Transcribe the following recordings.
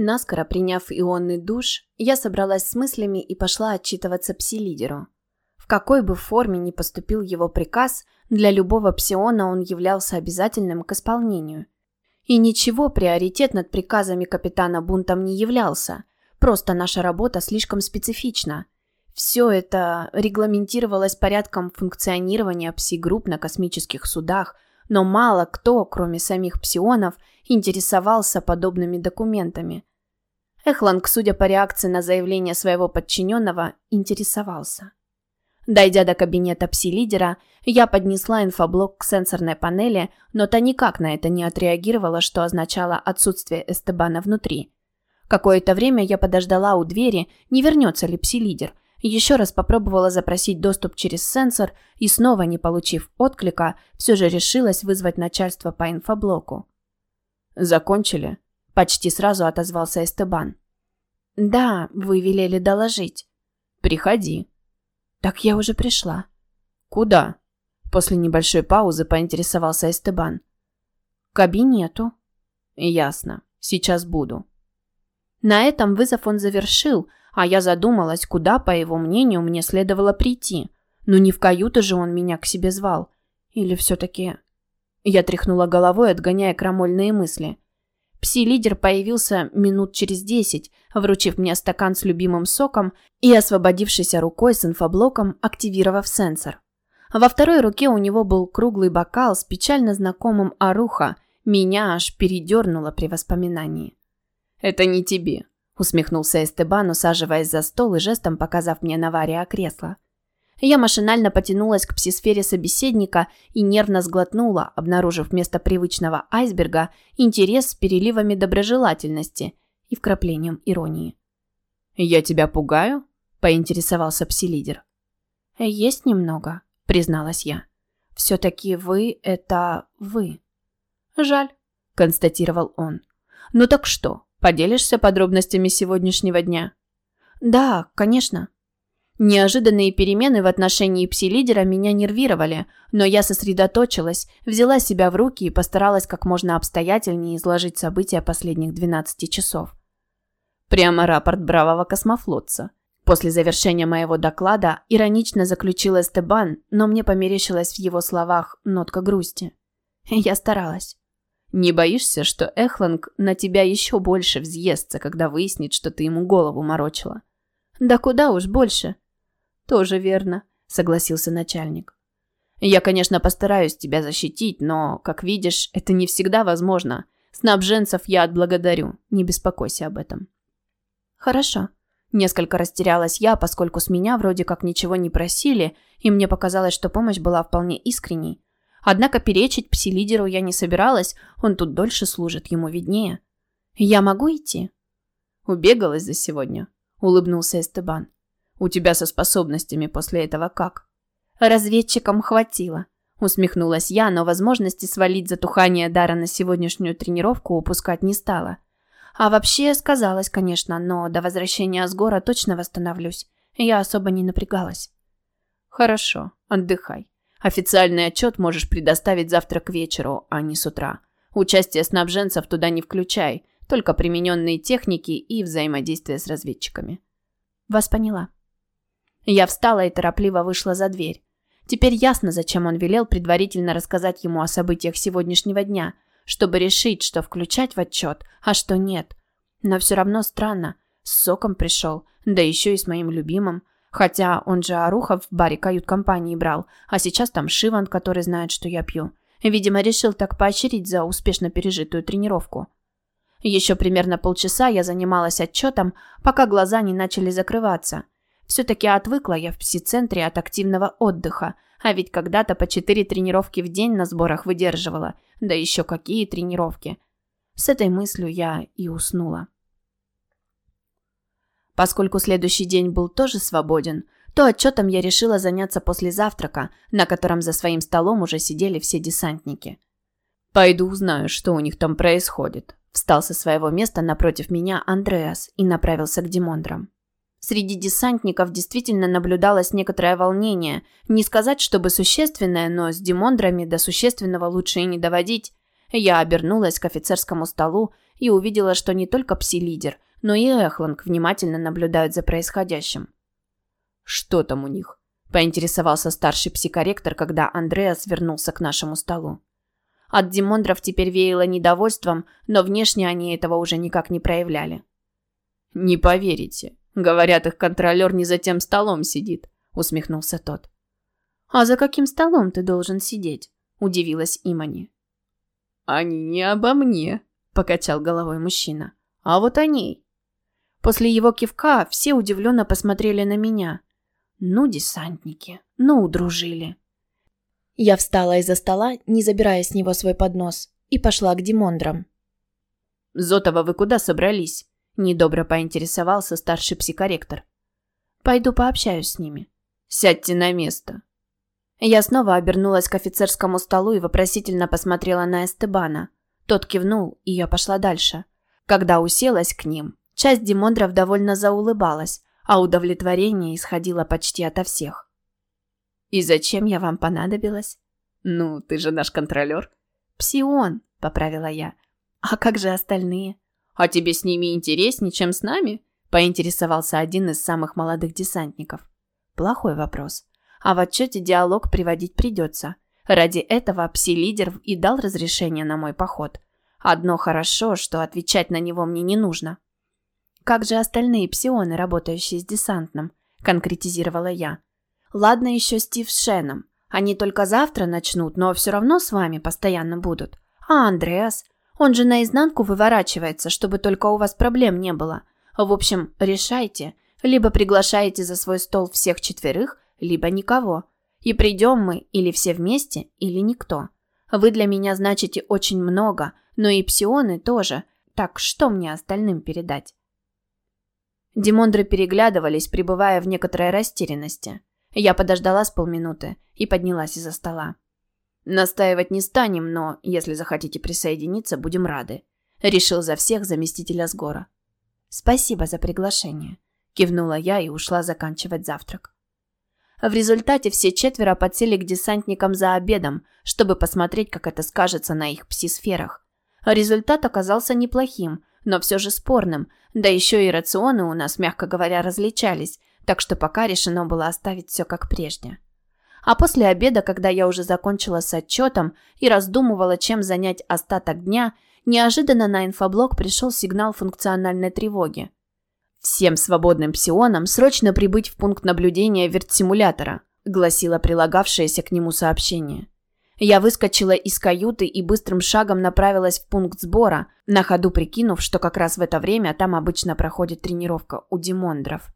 Наскоро приняв ионный душ, я собралась с мыслями и пошла отчитываться пси-лидеру. В какой бы форме ни поступил его приказ, для любого псиона он являлся обязательным к исполнению. И ничего приоритет над приказами капитана бунтом не являлся, просто наша работа слишком специфична. Все это регламентировалось порядком функционирования пси-групп на космических судах, но мало кто, кроме самих псионов, интересовался подобными документами. Эхланг, судя по реакции на заявление своего подчиненного, интересовался. Дойдя до кабинета пси-лидера, я поднесла инфоблок к сенсорной панели, но та никак на это не отреагировала, что означало отсутствие Эстебана внутри. Какое-то время я подождала у двери, не вернется ли пси-лидер. Еще раз попробовала запросить доступ через сенсор и снова, не получив отклика, все же решилась вызвать начальство по инфоблоку. «Закончили?» – почти сразу отозвался Эстебан. «Да, вы велели доложить». «Приходи». «Так я уже пришла». «Куда?» После небольшой паузы поинтересовался Эстебан. «К кабинету». «Ясно. Сейчас буду». На этом вызов он завершил, а я задумалась, куда, по его мнению, мне следовало прийти. Ну не в каюту же он меня к себе звал. Или все-таки... Я тряхнула головой, отгоняя крамольные мысли. Пси-лидер появился минут через десять, вручив мне стакан с любимым соком и освободившейся рукой с инфоблоком, активировав сенсор. Во второй руке у него был круглый бокал с печально знакомым Аруха. Меня аж передернуло при воспоминании. «Это не тебе», – усмехнулся Эстебан, усаживаясь за стол и жестом показав мне на Вария кресло. Я машинально потянулась к псисфере собеседника и нервно сглотнула, обнаружив вместо привычного айсберга интерес с переливами доброжелательности и вкраплением иронии. «Я тебя пугаю?» – поинтересовался пси-лидер. «Есть немного», – призналась я. «Все-таки вы – это вы». «Жаль», – констатировал он. «Ну так что, поделишься подробностями сегодняшнего дня?» «Да, конечно», Неожиданные перемены в отношении пси-лидера меня нервировали, но я сосредоточилась, взяла себя в руки и постаралась как можно обстоятельнее изложить события последних 12 часов. Прямо рапорт бравого космофлотца. После завершения моего доклада иронично заключил Эстебан, но мне померещилась в его словах нотка грусти. Я старалась. «Не боишься, что Эхланг на тебя еще больше взъестся, когда выяснит, что ты ему голову морочила?» «Да куда уж больше», «Тоже верно», – согласился начальник. «Я, конечно, постараюсь тебя защитить, но, как видишь, это не всегда возможно. Снабженцев я отблагодарю, не беспокойся об этом». «Хорошо». Несколько растерялась я, поскольку с меня вроде как ничего не просили, и мне показалось, что помощь была вполне искренней. Однако перечить пси-лидеру я не собиралась, он тут дольше служит, ему виднее. «Я могу идти?» «Убегалась за сегодня», – улыбнулся Эстебан. У тебя со способностями после этого как? Разведчикам хватило. Усмехнулась я, но возможности свалить затухание дара на сегодняшнюю тренировку упускать не стала. А вообще сказалось, конечно, но до возвращения с гора точно восстановлюсь. Я особо не напрягалась. Хорошо, отдыхай. Официальный отчет можешь предоставить завтра к вечеру, а не с утра. Участие снабженцев туда не включай, только примененные техники и взаимодействие с разведчиками. Вас поняла. Я встала и торопливо вышла за дверь. Теперь ясно, зачем он велел предварительно рассказать ему о событиях сегодняшнего дня, чтобы решить, что включать в отчет, а что нет. Но все равно странно. С соком пришел, да еще и с моим любимым. Хотя он же Арухов в баре кают-компании брал, а сейчас там Шиван, который знает, что я пью. Видимо, решил так поощрить за успешно пережитую тренировку. Еще примерно полчаса я занималась отчетом, пока глаза не начали закрываться – все-таки отвыкла я в пси-центре от активного отдыха, а ведь когда-то по четыре тренировки в день на сборах выдерживала. Да еще какие тренировки. С этой мыслью я и уснула. Поскольку следующий день был тоже свободен, то отчетом я решила заняться после завтрака, на котором за своим столом уже сидели все десантники. «Пойду узнаю, что у них там происходит», – встал со своего места напротив меня Андреас и направился к Димондрам. Среди десантников действительно наблюдалось некоторое волнение. Не сказать, чтобы существенное, но с Димондрами до существенного лучше и не доводить. Я обернулась к офицерскому столу и увидела, что не только пси-лидер, но и Эхланг внимательно наблюдают за происходящим. «Что там у них?» – поинтересовался старший психоректор, когда Андреас вернулся к нашему столу. От Димондров теперь веяло недовольством, но внешне они этого уже никак не проявляли. «Не поверите. Говорят, их контролер не за тем столом сидит», – усмехнулся тот. «А за каким столом ты должен сидеть?» – удивилась Имани. «Они не обо мне», – покачал головой мужчина. «А вот о ней». После его кивка все удивленно посмотрели на меня. Ну, десантники, ну, удружили. Я встала из-за стола, не забирая с него свой поднос, и пошла к Димондрам. «Зотова, вы куда собрались?» – недобро поинтересовался старший психоректор. «Пойду пообщаюсь с ними». «Сядьте на место». Я снова обернулась к офицерскому столу и вопросительно посмотрела на Эстебана. Тот кивнул, и я пошла дальше. Когда уселась к ним, часть Димондров довольно заулыбалась, а удовлетворение исходило почти ото всех. «И зачем я вам понадобилась?» «Ну, ты же наш контролер». «Псион», — поправила я. «А как же остальные?» «А тебе с ними интереснее, чем с нами?» — поинтересовался один из самых молодых десантников. Плохой вопрос. А в отчете диалог приводить придется. Ради этого пси-лидер и дал разрешение на мой поход. Одно хорошо, что отвечать на него мне не нужно. Как же остальные псионы, работающие с десантным? Конкретизировала я. Ладно еще Стив с Шеном. Они только завтра начнут, но все равно с вами постоянно будут. А Андреас? Он же наизнанку выворачивается, чтобы только у вас проблем не было. В общем, решайте. Либо приглашаете за свой стол всех четверых, либо никого. И придем мы или все вместе, или никто. Вы для меня значите очень много, но и псионы тоже. Так что мне остальным передать? Димондры переглядывались, пребывая в некоторой растерянности. Я подождала с полминуты и поднялась из-за стола. «Настаивать не станем, но, если захотите присоединиться, будем рады», — решил за всех заместитель Асгора. «Спасибо за приглашение», — кивнула я и ушла заканчивать завтрак. В результате все четверо подсели к десантникам за обедом, чтобы посмотреть, как это скажется на их пси-сферах. Результат оказался неплохим, но все же спорным, да еще и рационы у нас, мягко говоря, различались, так что пока решено было оставить все как прежде. А после обеда, когда я уже закончила с отчетом и раздумывала, чем занять остаток дня, неожиданно на инфоблок пришел сигнал функциональной тревоги. «Всем свободным псионам срочно прибыть в пункт наблюдения вертсимулятора», гласило прилагавшееся к нему сообщение. Я выскочила из каюты и быстрым шагом направилась в пункт сбора, на ходу прикинув, что как раз в это время там обычно проходит тренировка у Димондров.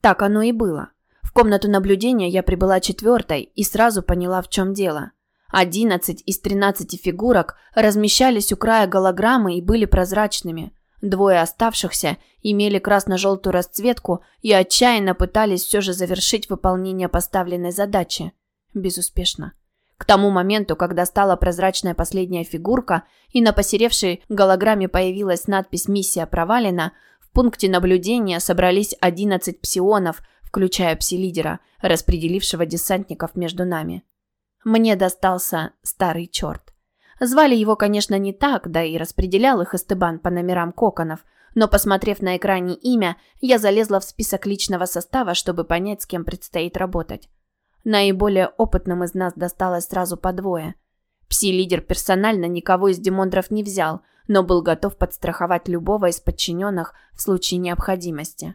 Так оно и было. В комнату наблюдения я прибыла четвертой и сразу поняла, в чем дело. Одиннадцать из тринадцати фигурок размещались у края голограммы и были прозрачными. Двое оставшихся имели красно-желтую расцветку и отчаянно пытались все же завершить выполнение поставленной задачи. Безуспешно. К тому моменту, когда стала прозрачная последняя фигурка и на посеревшей голограмме появилась надпись «Миссия провалена», в пункте наблюдения собрались 11 псионов, включая пси-лидера, распределившего десантников между нами. Мне достался старый черт. Звали его, конечно, не так, да и распределял их Эстебан по номерам коконов, но, посмотрев на экране имя, я залезла в список личного состава, чтобы понять, с кем предстоит работать. Наиболее опытным из нас досталось сразу по двое. Пси-лидер персонально никого из демондров не взял, но был готов подстраховать любого из подчиненных в случае необходимости.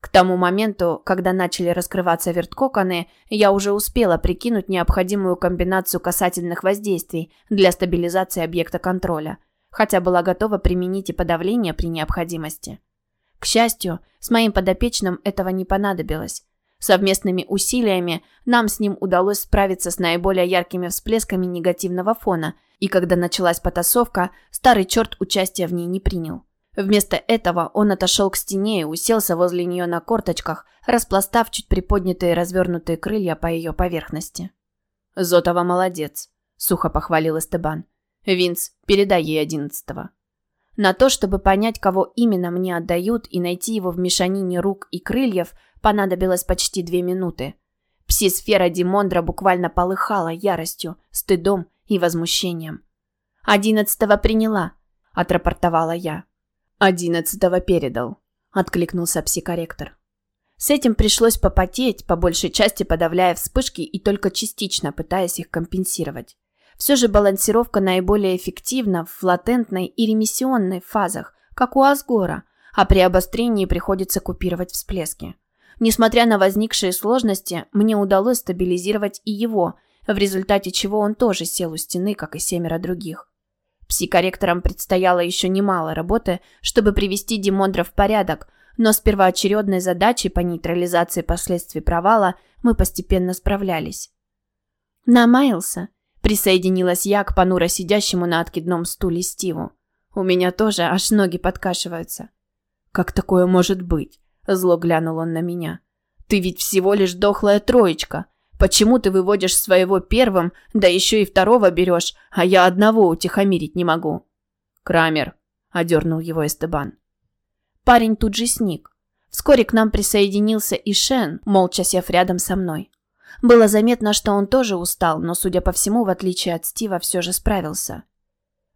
К тому моменту, когда начали раскрываться верткоконы, я уже успела прикинуть необходимую комбинацию касательных воздействий для стабилизации объекта контроля, хотя была готова применить и подавление при необходимости. К счастью, с моим подопечным этого не понадобилось. Совместными усилиями нам с ним удалось справиться с наиболее яркими всплесками негативного фона, и когда началась потасовка, старый черт участия в ней не принял. Вместо этого он отошел к стене и уселся возле нее на корточках, распластав чуть приподнятые развернутые крылья по ее поверхности. «Зотова молодец», — сухо похвалил Эстебан. «Винс, передай ей одиннадцатого». На то, чтобы понять, кого именно мне отдают, и найти его в мешанине рук и крыльев, понадобилось почти две минуты. Пси-сфера Димондра буквально полыхала яростью, стыдом и возмущением. Одиннадцатого приняла. отрапортовала я. «Одиннадцатого передал», – откликнулся психоректор. С этим пришлось попотеть, по большей части подавляя вспышки и только частично пытаясь их компенсировать. Все же балансировка наиболее эффективна в латентной и ремиссионной фазах, как у Асгора, а при обострении приходится купировать всплески. Несмотря на возникшие сложности, мне удалось стабилизировать и его, в результате чего он тоже сел у стены, как и семеро других. Психоректорам предстояло еще немало работы, чтобы привести Димондра в порядок, но с первоочередной задачей по нейтрализации последствий провала мы постепенно справлялись. «Намаялся?» – присоединилась я к понуро сидящему на откидном стуле Стиву. У меня тоже аж ноги подкашиваются. «Как такое может быть?» – зло глянул он на меня. «Ты ведь всего лишь дохлая троечка. Почему ты выводишь своего первым, да еще и второго берешь, а я одного утихомирить не могу?» «Крамер», – одернул его Эстебан. Парень тут же сник. Вскоре к нам присоединился и Шен, молча сев рядом со мной. Было заметно, что он тоже устал, но, судя по всему, в отличие от Стива, все же справился.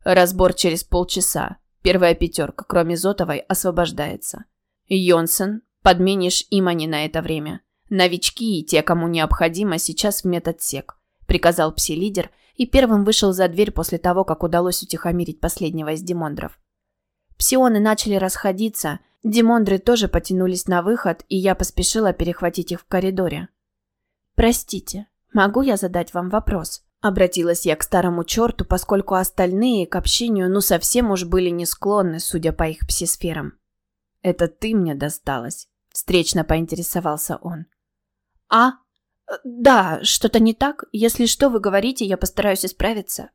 Разбор через полчаса. Первая пятерка, кроме Зотовой, освобождается. Йонсен, подменишь Имани на это время. Новички и те, кому необходимо, сейчас в медотсек. Приказал пси-лидер и первым вышел за дверь после того, как удалось утихомирить последнего из демондров. Псионы начали расходиться, демондры тоже потянулись на выход, и я поспешила перехватить их в коридоре. «Простите, могу я задать вам вопрос?» Обратилась я к старому черту, поскольку остальные к общению ну совсем уж были не склонны, судя по их псисферам. «Это ты мне досталась», – встречно поинтересовался он. «А? Да, что-то не так. Если что, вы говорите, я постараюсь исправиться».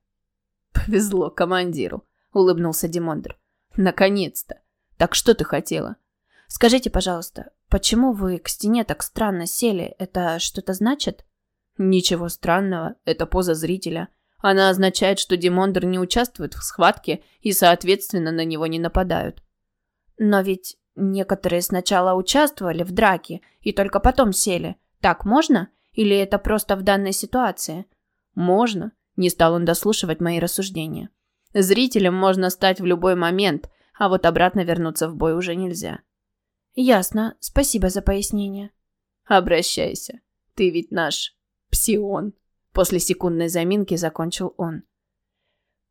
«Повезло командиру», – улыбнулся Димондр. «Наконец-то! Так что ты хотела?» «Скажите, пожалуйста, почему вы к стене так странно сели? Это что-то значит?» Ничего странного, это поза зрителя. Она означает, что Димондер не участвует в схватке и, соответственно, на него не нападают. Но ведь некоторые сначала участвовали в драке и только потом сели. Так можно? Или это просто в данной ситуации? Можно. Не стал он дослушивать мои рассуждения. Зрителем можно стать в любой момент, а вот обратно вернуться в бой уже нельзя. Ясно. Спасибо за пояснение. Обращайся. Ты ведь наш Псион. После секундной заминки закончил он.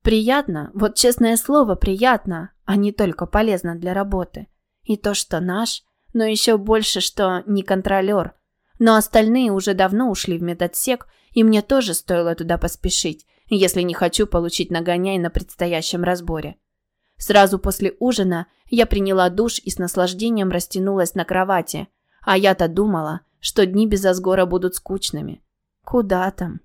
Приятно, вот честное слово, приятно, а не только полезно для работы. И то, что наш, но еще больше, что не контролер. Но остальные уже давно ушли в медотсек, и мне тоже стоило туда поспешить, если не хочу получить нагоняй на предстоящем разборе. Сразу после ужина я приняла душ и с наслаждением растянулась на кровати, а я-то думала, что дни без Асгора будут скучными. Куда там?